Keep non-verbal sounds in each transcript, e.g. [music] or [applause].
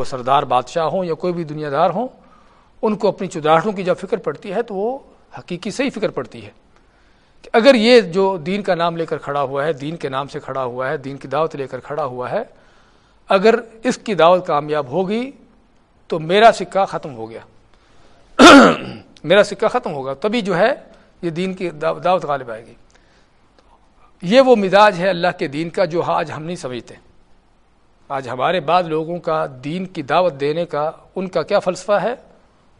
وہ سردار بادشاہ ہوں یا کوئی بھی دنیا دار ہوں، ان کو اپنی چدراہٹوں کی جب فکر پڑتی ہے تو وہ حقیقی سے ہی فکر پڑتی ہے کہ اگر یہ جو دین کا نام لے کر کھڑا ہوا ہے، دین کے نام سے کھڑا ہوا ہے، دین کی دعوت لے کر کھڑا ہوا ہے، اگر اس کی دعوت کامیاب ہوگی تو میرا سکہ ختم ہو گیا۔ [clears throat] میرا سکہ ختم ہوگا۔ تبھی جو ہے یہ دین کی دعوت غالب آئے گی۔ یہ وہ مزاج ہے اللہ کے دین کا جو آج ہم نہیں سمجھتے۔ آج ہمارے بعد لوگوں کا دین کی دعوت دینے کا ان کا کیا فلسفہ ہے؟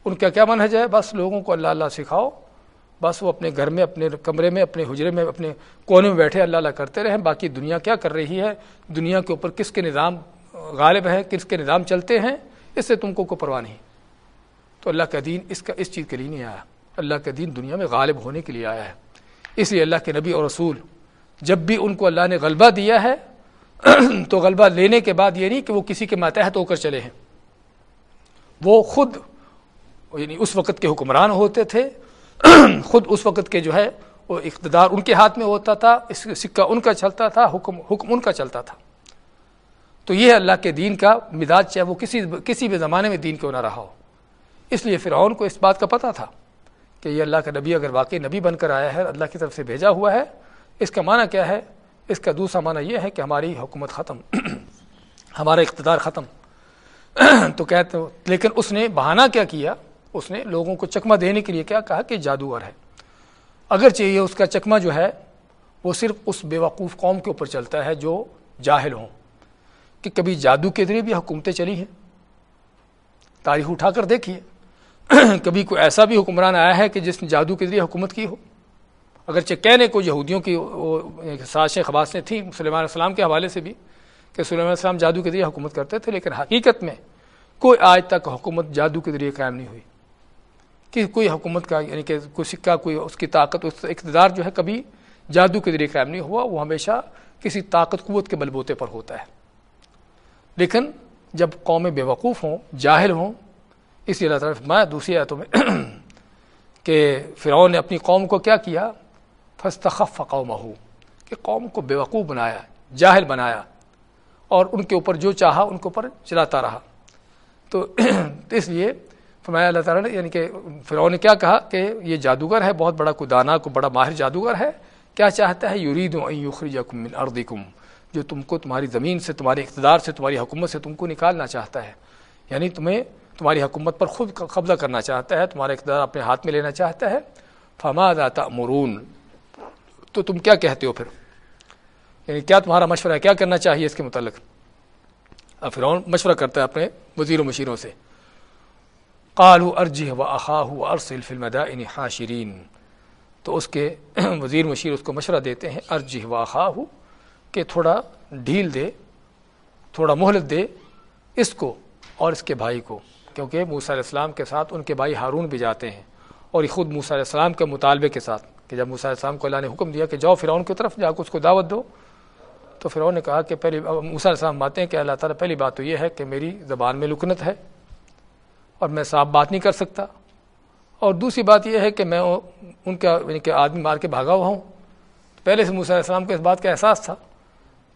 ان کا کیا منحج ہے؟ بس لوگوں کو اللہ اللہ سکھاؤ۔ بس وہ اپنے گھر میں، اپنے کمرے میں، اپنے حجرے میں، اپنے کونے میں بیٹھے اللہ اللہ کرتے رہیں۔ باقی دنیا کیا کر رہی ہے؟ دنیا کے اوپر کس کے نظام غالب ہے؟ کس کے نظام چلتے ہیں؟ اس سے تم کو کوئی پرواہ نہیں۔ تو اللہ کا دین اس کا، اس چیز کے لیے نہیں آیا۔ اللہ کا دین دنیا میں غالب ہونے کے لیے آیا ہے۔ اس لیے اللہ کے نبی اور رسول جب بھی ان کو اللہ نے غلبہ دیا ہے [clears throat] تو غلبہ لینے کے بعد یہ نہیں کہ وہ کسی کے ماتحت ہو کر چلے ہیں۔ وہ خود یعنی اس وقت کے حکمران ہوتے تھے۔ [clears throat] خود اس وقت کے جو ہے، وہ اقتدار ان کے ہاتھ میں ہوتا تھا، اس سکہ ان کا چلتا تھا، حکم حکم ان کا چلتا تھا۔ تو یہ اللہ کے دین کا مزاج چاہے وہ کسی کسی بھی زمانے میں دین کیوں نہ رہا ہو۔ اس لیے فرعون کو اس بات کا پتہ تھا کہ یہ اللہ کا نبی اگر واقعی نبی بن کر آیا ہے، اللہ کی طرف سے بھیجا ہوا ہے، اس کا معنی کیا ہے؟ اس کا دوسرا معنی یہ ہے کہ ہماری حکومت ختم، ہمارا اقتدار ختم۔ تو کہتے لیکن اس نے بہانہ کیا کیا؟ اس نے لوگوں کو چکمہ دینے کے لیے کیا؟ کہا کہ جادوگر ہے۔ اگر چاہیے اس کا چکمہ جو ہے، وہ صرف اس بے وقوف قوم کے اوپر چلتا ہے جو جاہل ہوں۔ کہ کبھی جادو کے ذریعے بھی حکومتیں چلی ہیں۔ تاریخ اٹھا کر دیکھیے۔ کبھی کوئی ایسا بھی حکمران آیا ہے کہ جس نے جادو کے ذریعے حکومت کی ہو۔ اگرچہ کہنے کو یہودیوں کی سازشیں خباصیں تھیں سلیمان علیہ السلام کے حوالے سے بھی کہ سلیمان علیہ السلام جادو کے ذریعے حکومت کرتے تھے، لیکن حقیقت میں کوئی آج تک حکومت جادو کے ذریعے قائم نہیں ہوئی۔ کہ کوئی حکومت کا یعنی کہ کوئی سکہ، کوئی اس کی طاقت، اس اقتدار جو ہے کبھی جادو کے ذریعے قائم نہیں ہوا، وہ ہمیشہ کسی طاقت، قوت کے بل بوتے پر ہوتا ہے۔ لیکن جب قومیں بے وقوف ہوں، جاہل ہوں، اس لیے اللہ تعالیٰ میں دوسری آیتوں میں [clears throat] کہ فرعون نے اپنی قوم کو کیا کیا؟ فستخف قومہ کہ قوم کو بے وقوف بنایا، جاہل بنایا، اور ان کے اوپر جو چاہا ان کے اوپر چلاتا رہا۔ تو [clears throat] اس لیے فرمایا اللہ تعالیٰ نے یعنی کہ فرعون نے کیا کہا کہ یہ جادوگر ہے، بہت بڑا کوئی دانا کو بڑا ماہر جادوگر ہے، کیا چاہتا ہے؟ یورید یخرجکم من ارضکم، جو تم کو تمہاری زمین سے، تمہارے اقتدار سے، تمہاری حکومت سے تم کو نکالنا چاہتا ہے۔ یعنی تمہیں تمہاری حکومت پر خود قبضہ کرنا چاہتا ہے، تمہارا اقتدار اپنے ہاتھ میں لینا چاہتا ہے۔ فما داتا مرون تو تم کیا کہتے ہو پھر؟ یعنی کیا تمہارا مشورہ ہے؟ کیا کرنا چاہیے اس کے متعلق؟ اب فرعون مشورہ کرتا ہے اپنے وزیر و مشیروں سے۔ قالو ارجہ و اخاہ ارسل فی المدائن حاشرین۔ تو اس کے [clears throat] وزیر مشیر اس کو مشورہ دیتے ہیں ارجہ و اخاہ کہ تھوڑا ڈھیل دے، تھوڑا مہلت دے اس کو اور اس کے بھائی کو۔ کیونکہ موسیٰ علیہ السلام کے ساتھ ان کے بھائی ہارون بھی جاتے ہیں اور یہ خود موسیٰ علیہ السلام کے مطالبے کے ساتھ۔ کہ جب موسیٰ علیہ السلام کو اللہ نے حکم دیا کہ جاؤ فرعون کی طرف، جا کے اس کو دعوت دو۔ تو فرعون نے کہا کہ پہلی، موسیٰ علیہ السلام ماتے ہیں کہ اللہ تعالیٰ، پہلی بات تو یہ ہے کہ میری زبان میں لکنت ہے اور میں صاف بات نہیں کر سکتا۔ اور دوسری بات یہ ہے کہ میں ان کا یعنی کہ آدمی مار کے بھاگا ہوا ہوں۔ پہلے سے موسیٰ علیہ السلام کو اس بات کا احساس تھا۔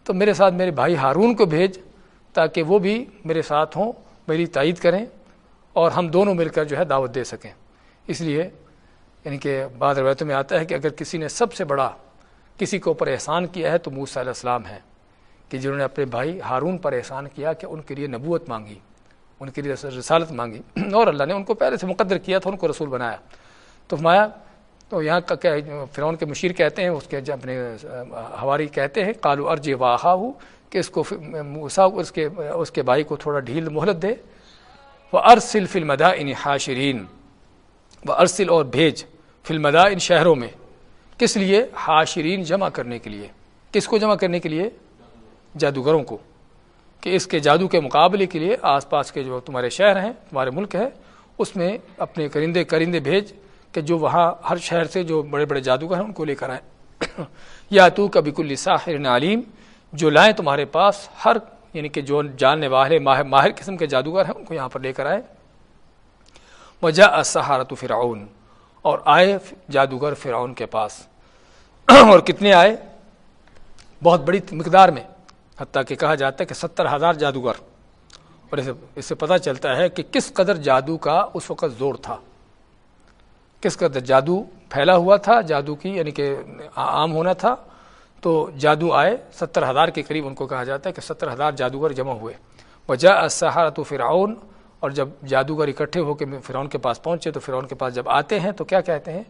تو میرے ساتھ میرے بھائی ہارون کو بھیج تاکہ وہ بھی میرے ساتھ ہوں، میری تائید کریں اور ہم دونوں مل کر جو ہے دعوت دے سکیں۔ اس لیے یعنی کہ بعض روایتوں میں آتا ہے کہ اگر کسی نے سب سے بڑا کسی کے اوپر احسان کیا ہے تو موسیٰ علیہ السلام ہے کہ جنہوں نے اپنے بھائی ہارون پر احسان کیا کہ ان کے لیے نبوت مانگی، ان کے لیے رسالت مانگی [clears throat] اور اللہ نے ان کو پہلے سے مقدر کیا تھا، ان کو رسول بنایا۔ تو مایا تو یہاں کا کیا فرعون کے مشیر کہتے ہیں، اس کے اپنے ہواری کہتے ہیں کالو ارج واہا ہو کہ اس کو اس کے اس کے بھائی کو تھوڑا ڈھیل مہلت دے۔ وہ ارسل فلم دا ان حاشرین و ارسل اور بھیج۔ فلم دا ان شہروں میں۔ کس لیے؟ حاشرین جمع کرنے کے لیے۔ کس کو جمع کرنے کے لیے؟ جادوگروں کو۔ کہ اس کے جادو کے مقابلے کے لیے آس پاس کے جو تمہارے شہر ہیں، تمہارے ملک ہے، اس میں اپنے کرندے کرندے بھیج کہ جو وہاں ہر شہر سے جو بڑے بڑے جادوگر ہیں، ان کو لے کر آئیں۔ یا تو کبھی کل ساحر علیم، جو لائیں تمہارے پاس ہر یعنی کہ جو جاننے والے ماہر ماہر قسم کے جادوگر ہیں، ان کو یہاں پر لے کر آئے وجہ سہارت فرعون۔ اور آئے جادوگر فرعون کے پاس۔ [clears throat] اور کتنے آئے؟ بہت بڑی مقدار میں، حتیٰ کہ کہا جاتا ہے کہ ستر ہزار جادوگر۔ اور اس سے پتہ چلتا ہے کہ کس قدر جادو کا اس وقت زور تھا۔ کس قدر جادو پھیلا ہوا تھا، جادو کی یعنی کہ عام ہونا تھا۔ تو جادو آئے، ستر ہزار کے قریب ان کو کہا جاتا ہے کہ ستر ہزار جادوگر جمع ہوئے۔ وجہ سہارت فرعون اور جب جادوگر اکٹھے ہو کے فرعون کے پاس پہنچے تو فرعون کے پاس جب آتے ہیں تو کیا کہتے ہیں؟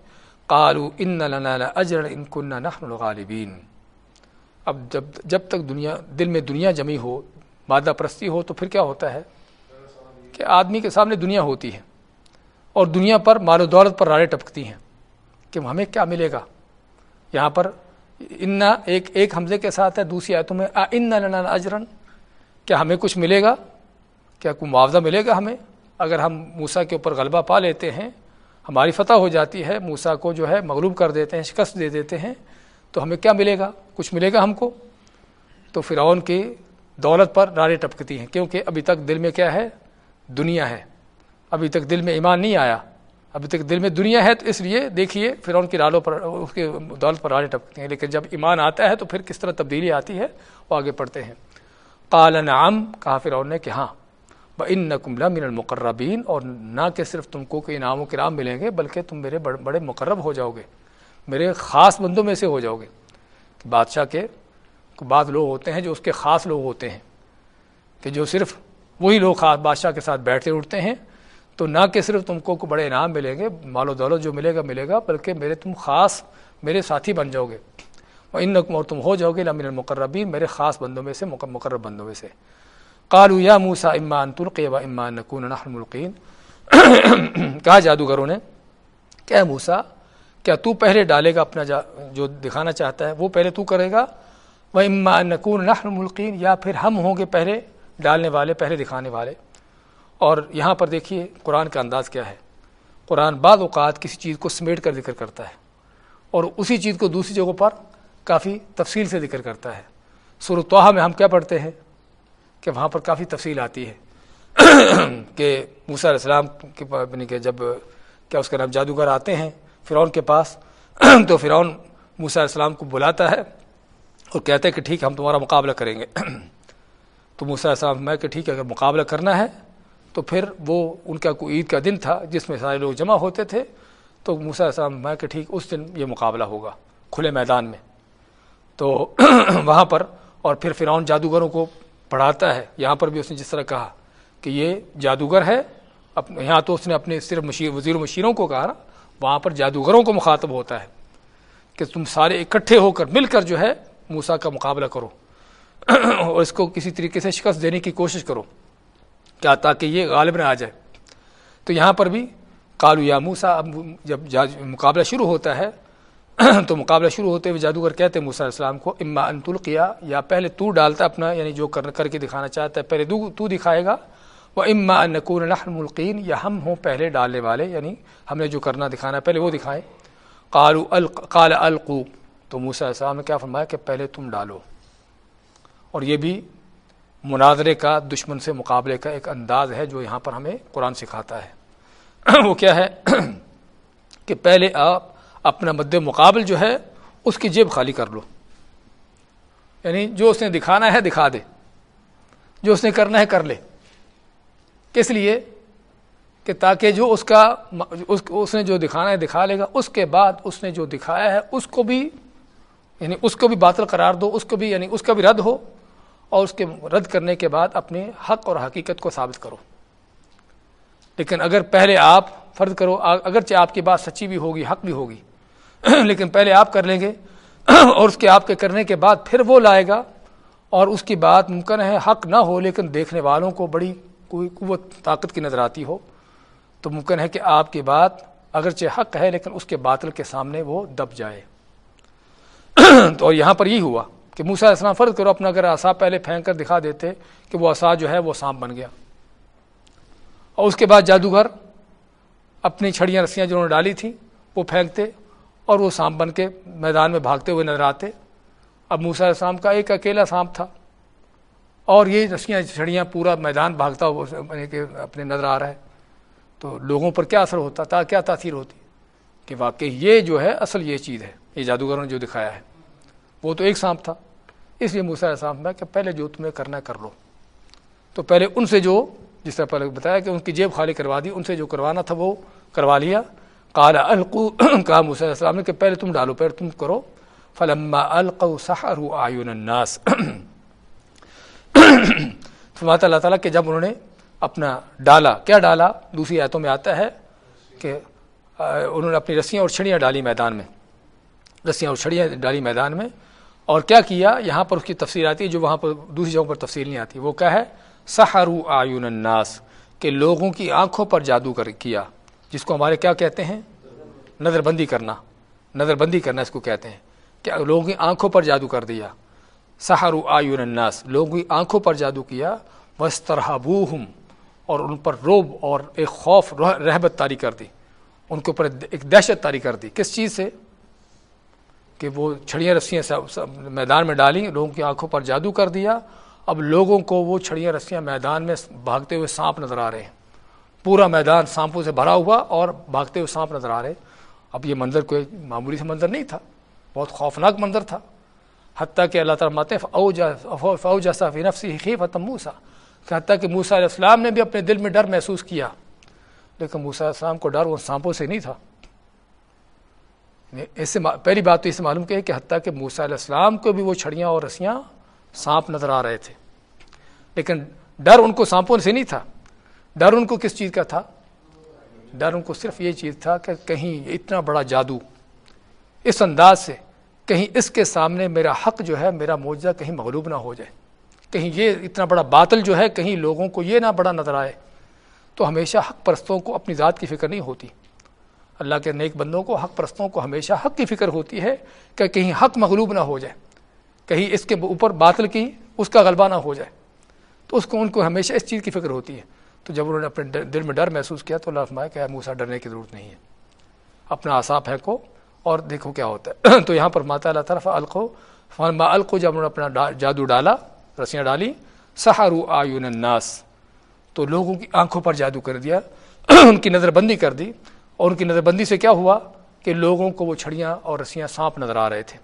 قالو ان لنا اجر ان کننا نحن الغالبین اب جب جب تک دنیا دل میں دنیا جمی ہو، مادہ پرستی ہو تو پھر کیا ہوتا ہے؟ کہ آدمی کے سامنے دنیا ہوتی ہے اور دنیا پر مال و دولت پر راڑے ٹپکتی ہیں کہ ہمیں کیا ملے گا؟ یہاں پر انا ایک ایک حمزے کے ساتھ ہے، دوسری آیتوں میں ان لنا اجرن کیا ہمیں کچھ ملے گا؟ کیا کوئی معاوضہ ملے گا ہمیں؟ اگر ہم موسا کے اوپر غلبہ پا لیتے ہیں، ہماری فتح ہو جاتی ہے موسا کو جو ہے مغلوب کر دیتے ہیں، شکست دے دیتے ہیں، تو ہمیں کیا ملے گا؟ کچھ ملے گا ہم کو؟ تو فرعون کی دولت پر رارے ٹپکتی ہیں، کیونکہ ابھی تک دل میں کیا ہے؟ دنیا ہے۔ ابھی تک دل میں ایمان نہیں آیا۔ ابھی تک دل میں دنیا ہے، تو اس لیے دیکھیے فرعون کی رالوں پر، اس کے دولت پر رارے ٹپکتی ہیں۔ لیکن جب ایمان آتا ہے، تو پھر کس طرح تبدیلی آتی ہے؟ وہ آگے پڑھتے ہیں۔ قال نعم، کہا فرعون نے کہ ہاں۔ ان نقم من المقربین، اور نہ کہ صرف تم کو کوئی انعام و کرام ملیں گے، بلکہ تم میرے بڑے بڑے مقرب ہو جاؤ گے، میرے خاص بندوں میں سے ہو جاؤ گے۔ کہ بادشاہ کے بعض لوگ ہوتے ہیں جو اس کے خاص لوگ ہوتے ہیں، کہ جو صرف وہی لوگ خاص بادشاہ کے ساتھ بیٹھتے اٹھتے ہیں۔ تو نہ کہ صرف تم کو بڑے انعام ملیں گے، مال و دولت جو ملے گا ملے گا، بلکہ میرے تم خاص، میرے ساتھی بن جاؤ گے۔ اور ان نقم اور تم ہو جاؤ گے لمن المقربین، میرے خاص بندوں میں سے، مقرب بندوں میں سے۔ قالو یا موسا امان ترقی و امان نقون نحن ملقین [coughs] کہا جادوگروں نے، کیا موسا کیا تو پہلے ڈالے گا اپنا جو دکھانا چاہتا ہے، وہ پہلے تو کرے گا؟ وہ اما نقون نحن ملقین یا پھر ہم ہوں گے پہلے ڈالنے والے، پہلے دکھانے والے؟ اور یہاں پر دیکھیے قرآن کا انداز کیا ہے۔ قرآن بعض اوقات کسی چیز کو سمیٹ کر ذکر کرتا ہے اور اسی چیز کو دوسری جگہوں پر کافی تفصیل سے ذکر کرتا ہے۔ سرتوحا میں ہم کیا پڑھتے ہیں؟ کہ وہاں پر کافی تفصیل آتی ہے [clears throat] کہ موسیٰ علیہ السلام کے یعنی کہ جب کیا اس کا نام جادوگر آتے ہیں فرعون کے پاس [clears throat] تو فرعون موسیٰ علیہ السلام کو بلاتا ہے اور کہتے ہیں کہ ٹھیک ہم تمہارا مقابلہ کریں گے۔ [clears throat] تو موسیٰ علیہ السلام میں کہ ٹھیک ہے، اگر مقابلہ کرنا ہے تو پھر وہ ان کا کوئی عید کا دن تھا جس میں سارے لوگ جمع ہوتے تھے۔ تو موسیٰ علیہ السلام میں کہ ٹھیک، اس دن یہ مقابلہ ہوگا کھلے میدان میں۔ تو وہاں پر اور پھر فرعون جادوگروں کو پڑھاتا ہے، یہاں پر بھی اس نے جس طرح کہا کہ یہ جادوگر ہے اپنے یہاں تو اس نے اپنے صرف مشیر، وزیر مشیروں کو کہا نا، وہاں پر جادوگروں کو مخاطب ہوتا ہے کہ تم سارے اکٹھے ہو کر، مل کر جو ہے موسا کا مقابلہ کرو [clears throat] اور اس کو کسی طریقے سے شکست دینے کی کوشش کرو، کیا تاکہ یہ غالب نہ آ جائے۔ تو یہاں پر بھی کالو یا موسا اب جب مقابلہ شروع ہوتا ہے تو مقابلہ شروع ہوتے ہوئے جادوگر کہتے ہیں موسیٰ علیہ السلام کو، اما انت القیا یا پہلے تو ڈالتا اپنا یعنی جو کر کر کے دکھانا چاہتا ہے، پہلے تو دکھائے گا۔ وہ اما انکون نحن ملقین، یا ہم ہوں پہلے ڈالنے والے یعنی ہم نے جو کرنا دکھانا ہے، پہلے وہ دکھائیں۔ قالو الق، قال القو، تو موسیٰ علیہ السلام نے کیا فرمایا کہ پہلے تم ڈالو۔ اور یہ بھی مناظرے کا، دشمن سے مقابلے کا ایک انداز ہے جو یہاں پر ہمیں قرآن سکھاتا ہے۔ [clears throat] وہ کیا ہے کہ پہلے آپ اپنا مد مقابل جو ہے، اس کی جیب خالی کر لو۔ یعنی جو اس نے دکھانا ہے، دکھا دے۔ جو اس نے کرنا ہے، کر لے۔ کس لیے؟ کہ تاکہ جو اس کا اس نے جو دکھانا ہے، دکھا لے گا۔ اس کے بعد اس نے جو دکھایا ہے، اس کو بھی یعنی اس کو بھی باطل قرار دو۔ اس کو بھی یعنی اس کا بھی رد ہو۔ اور اس کے رد کرنے کے بعد اپنے حق اور حقیقت کو ثابت کرو۔ لیکن اگر پہلے آپ فرض کرو اگرچہ آپ کی بات سچی بھی ہوگی، حق بھی ہوگی [clears throat] لیکن پہلے آپ کر لیں گے [clears throat] اور اس کے آپ کے کرنے کے بعد پھر وہ لائے گا اور اس کی بات ممکن ہے حق نہ ہو لیکن دیکھنے والوں کو بڑی کوئی قوت، طاقت کی نظر آتی ہو۔ تو ممکن ہے کہ آپ کی بات اگرچہ حق ہے لیکن اس کے باطل کے سامنے وہ دب جائے۔ [clears throat] تو یہاں پر یہ ہوا کہ موسا السلام فرض کرو اپنا اگر آسا پہلے پھینک کر دکھا دیتے کہ وہ آسا جو ہے وہ سانپ بن گیا۔ اور اس کے بعد جادوگر اپنی چھڑیاں، رسیاں جنہوں نے ڈالی تھیں وہ پھینکتے اور وہ سانپ بن کے میدان میں بھاگتے ہوئے نظر آتے۔ اب موسا السلام کا ایک اکیلا سانپ تھا۔ اور یہ رسیاں چھڑیاں پورا میدان بھاگتا ہوا یعنی کہ اپنے نظر آ رہا ہے۔ تو لوگوں پر کیا اثر ہوتا تھا؟ کیا تاثیر ہوتی؟ کہ واقعی یہ جو ہے، اصل یہ چیز ہے۔ یہ جادوگروں نے جو دکھایا ہے۔ وہ تو ایک سانپ تھا۔ اس لیے موسا السلام میں کہ پہلے جو تمہیں کرنا کر لو۔ تو پہلے ان سے جو، جس طرح پہلے بتایا کہ ان کی جیب خالی کروا دی، ان سے جو کروانا تھا، وہ کروا لیا۔ کالا القو کہا موسیٰ علیہ السلام نے کہ پہلے تم ڈالو پہلے تم کرو فلما القو سحروا آیون الناس. فرماتا اللہ تعالیٰ کہ جب انہوں نے اپنا ڈالا، کیا ڈالا؟ دوسری آیتوں میں آتا ہے کہ انہوں نے اپنی رسیاں اور چھڑیاں ڈالی میدان میں۔ رسیاں اور چھڑیاں ڈالی میدان میں۔ اور کیا کیا؟ یہاں پر اس کی تفصیل آتی ہے جو وہاں پر دوسری جگہوں پر تفصیل نہیں آتی۔ وہ کیا ہے؟ سہارو آیون الناس، کہ لوگوں کی آنکھوں پر جادو کر کیا۔ جس کو ہمارے کیا کہتے ہیں؟ نظر بندی کرنا۔ نظر بندی کرنا اس کو کہتے ہیں۔ کہ لوگوں کی آنکھوں پر جادو کر دیا۔ سہارو آیون الناس۔ لوگوں کی آنکھوں پر جادو کیا۔ بس طرح اور ان پر روب اور ایک خوف رحبت تاری کر دی۔ ان کے اوپر ایک دہشت تاری کر دی۔ کس چیز سے؟ کہ وہ چھڑیاں رسیاں میدان میں ڈالیں لوگوں کی آنکھوں پر جادو کر دیا۔ اب لوگوں کو وہ چھڑیاں رسیاں میدان میں بھاگتے ہوئے سانپ نظر آ رہے ہیں۔ پورا میدان سانپوں سے بھرا ہوا اور بھاگتے ہوئے سانپ نظر آ رہے۔ اب یہ منظر کوئی معمولی سے منظر نہیں تھا۔ بہت خوفناک منظر تھا۔ حتیٰ کہ اللہ تعالیٰ مات فو فو جیسا فنفسی خیف موسا کہ حتیٰ کہ موسا علیہ السلام نے بھی اپنے دل میں ڈر محسوس کیا۔ لیکن موسا علیہ السلام کو ڈر وہ سانپوں سے نہیں تھا۔ یعنی اس سے پہلی بات تو اس سے معلوم کہ کہ حتیٰ کہ موسا علیہ السلام کو بھی وہ چھڑیاں اور رسیاں سانپ نظر آ رہے تھے۔ لیکن ڈر ان کو سانپوں سے نہیں تھا۔ ڈر ان کو کس چیز کا تھا؟ ڈر ان کو صرف یہ چیز تھا کہ کہیں اتنا بڑا جادو، اس انداز سے کہیں اس کے سامنے میرا حق جو ہے، میرا معجزہ کہیں مغلوب نہ ہو جائے۔ کہیں یہ اتنا بڑا باطل جو ہے، کہیں لوگوں کو یہ نہ بڑا نظر آئے۔ تو ہمیشہ حق پرستوں کو اپنی ذات کی فکر نہیں ہوتی۔ اللہ کے نیک بندوں کو، حق پرستوں کو ہمیشہ حق کی فکر ہوتی ہے کہ کہیں حق مغلوب نہ ہو جائے۔ کہیں اس کے اوپر باطل کی اس کا غلبہ نہ ہو جائے۔ تو اس کو، ان کو ہمیشہ اس چیز کی فکر ہوتی ہے۔ تو جب انہوں نے اپنے دل میں ڈر محسوس کیا تو اللہ فرمایا کہ موسا ڈرنے کی ضرورت نہیں ہے۔ اپنا آسا پھینکو اور دیکھو کیا ہوتا ہے۔ [clears throat] تو یہاں پر ماتا اللہ طرف القو فلما القو، جب انہوں نے اپنا جادو ڈالا، رسیاں ڈالی سہارو آیون الناس، تو لوگوں کی آنکھوں پر جادو کر دیا، [clears throat] ان کی نظر بندی کر دی، اور ان کی نظر بندی سے کیا ہوا کہ لوگوں کو وہ چھڑیاں اور رسیاں سانپ نظر آ رہے تھے۔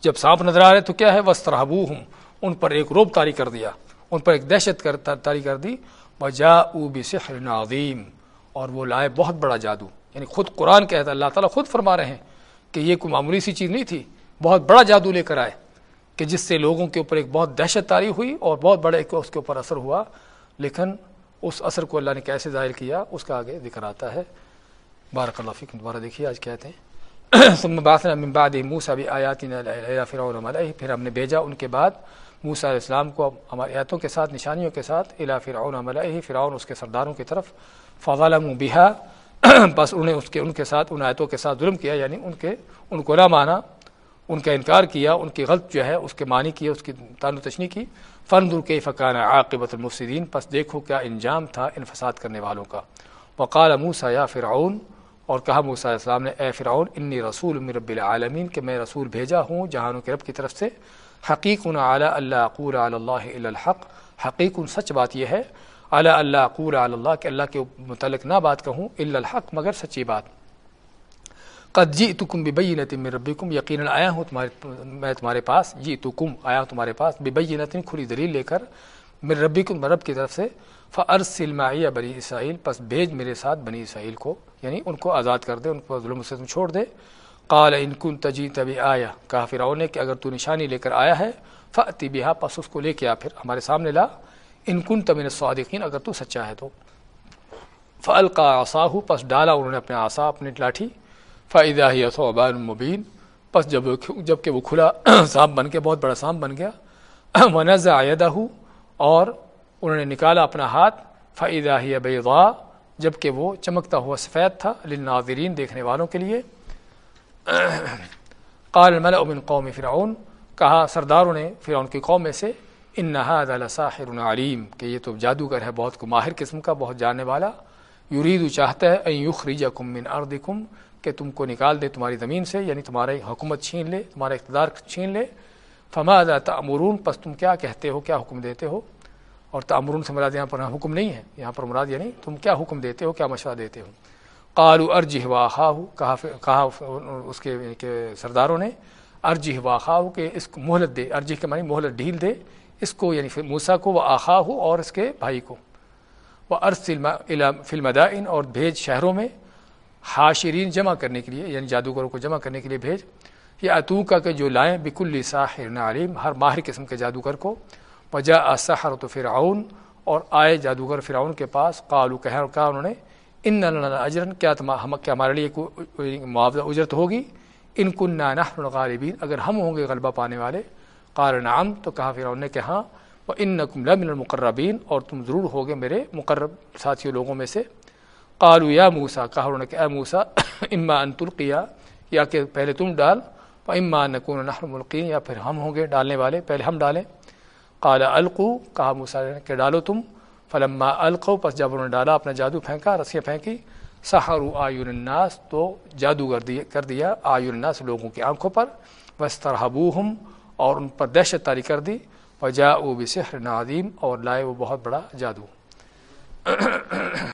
جب سانپ نظر آ رہے تو کیا ہے؟ وسطرحبو ہوں ان پر ایک روب تاری کر دیا، ان پر ایک دہشت کر تاری کر دی بجا او بسحر عظیم اور وہ لائے بہت بڑا جادو۔ یعنی خود قرآن کہتا اللہ تعالیٰ خود فرما رہے ہیں کہ یہ کوئی معمولی سی چیز نہیں تھی، بہت بڑا جادو لے کر آئے کہ جس سے لوگوں کے اوپر ایک بہت دہشت تاری ہوئی اور بہت بڑا ایک اس کے اوپر اثر ہوا۔ لیکن اس اثر کو اللہ نے کیسے ظاہر کیا؟ اس کا آگے ذکر آتا ہے۔ بارک اللہ فکر دوبارہ دیکھیے، آج کہتے ہیں؟ من بعد موسا بھی آیات فرعون علیہ پھر ہم نے بھیجا۔ ان کے بعد موسا علیہ السلام کو ہماری آیتوں کے ساتھ، نشانیوں کے ساتھ الا فرعون علیہ فرعون اس کے سرداروں کی طرف فضالم بہا [clears throat] بس انہیں اس کے، ان کے ساتھ، ان آیتوں کے ساتھ ظلم کیا یعنی ان کے، ان کو نہ مانا، ان کا انکار کیا، ان کی غلط جو ہے، اس کے معنی کیا اس کی تعلق تشنی کی۔ فن در کے فقان عاقبۃ المفصدین پس دیکھو کیا انجام تھا ان فساد کرنے والوں کا۔ وقال موسا یا فرعون۔ اور کہا موسیٰ علیہ السلام نے، اے فرعون انی رسول رب العالمین کہ میں رسول بھیجا ہوں جہانوں کے رب کی طرف سے۔ حقیق اعلیٰ اللہ اقول اللہ الحق. حقیق سچ بات یہ ہے اعلیٰ اللہ اقول اللہ، کہ اللہ کے متعلق نہ بات کہوں، الا الحق، مگر سچی بات۔ قد جی تکم ببئی نتم ربی کم یقیناً آیا ہوں تمہارے، میں تمہارے پاس جی تکم آیا ہوں تمہارے پاس ببئی نتن کھلی دلیل لے کر میرے ربی کم رب کی طرف سے فرسل معیہ بنی اسرائیل، پس بھیج میرے ساتھ بنی اسرائیل کو یعنی ان کو آزاد کر دے، ان کو ظلم سے چھوڑ دے۔ قال ان کن تجی تبھی آیا کہا فرعون نے کہ اگر تو نشانی لے کر آیا ہے فعتی بہا، پس اس کو لے کے آ، پھر ہمارے سامنے لا۔ ان کن تمن صادقین اگر تو سچا ہے تو۔ فعل کا آساہ پس ڈالا انہوں نے اپنے آسا اپنی لاٹھی۔ فائدہ ہی صوبان مبین، پس جب جبکہ وہ کھلا [clears throat] سانپ بن کے، بہت بڑا سانپ بن گیا۔ [clears throat] ونز آیدہ اور انہوں نے نکالا اپنا ہاتھ۔ فعدہ ہی بیضا جبکہ وہ چمکتا ہوا سفید تھا۔ للناظرین، دیکھنے والوں کے لیے۔ قال الملأ من قوم فرعون، کہا، سرداروں نے فرعون کی قوم میں سے ان نہاد لساحر علیم. کہ یہ تو جادوگر ہے، بہت کو ماہر قسم کا، بہت جاننے والا۔ یرید، چاہتا ہے ان یخرجکم من ارضکم کہ تم کو نکال دے تمہاری زمین سے یعنی تمہاری حکومت چھین لے، تمہارا اقتدار چھین لے۔ فما تأمرون؟ پس تم کیا کہتے ہو، کیا حکم دیتے ہو؟ اور تعمرون سے مراد یہاں پر حکم نہیں ہے، یہاں پر مراد یعنی تم کیا حکم دیتے ہو، کیا مشورہ دیتے ہو؟ قالو ارج ہوا خواہ کہا کہا اس کے سرداروں نے ارج ہوا خواہ کہ اس کو مہلت دے ارجی کے معنی مہلت ڈھیل دے، اس کو یعنی موسا کو وہ آخا ہو اور اس کے بھائی کو۔ وہ عرض فلم اور بھیج شہروں میں، حاشرین جمع کرنے کے لیے یعنی جادوگروں کو جمع کرنے کے لیے بھیج۔ یہ اتو کا کہ جو لائیں، بکل ساحر علیم، ہر ماہر قسم کے جادوگر کو۔ وجا اسحر تو فرعون اور آئے جادوگر فرعون کے پاس قالو کہہ کہا انہوں نے ان اجرن کیا ہم کیا ہمارے لیے معاوضہ اجرت ہوگی؟ ان کن نحن الغالبین اگر ہم ہوں گے غلبہ پانے والے۔ قال نعم، تو کہا فرعون نے کہ ہاں وہ ان نقم لمن المقربین اور تم ضرور ہوگے میرے مقرب ساتھیوں لوگوں میں سے۔ قالو یا موسا کہا انہوں نے کہ، اے موسا [coughs] اما ان تلقیا یا کہ پہلے تم ڈال۔ و اما نقون نحن ملقین یا پھر ہم ہوں گے ڈالنے والے، پہلے ہم ڈالیں۔ قال القو کہا موسا کہ، ڈالو تم۔ فلما القو پس جب انہوں نے ڈالا، اپنا جادو پھینکا، رسیاں پھینکی سہارو آیون الناس، تو جادو کر دیا کر دیا آیون الناس لوگوں کی آنکھوں پر وسترحبو ہم اور ان پر دہشت تاری کر دی وجا او بصحر نادیم اور لائے وہ بہت بڑا جادو۔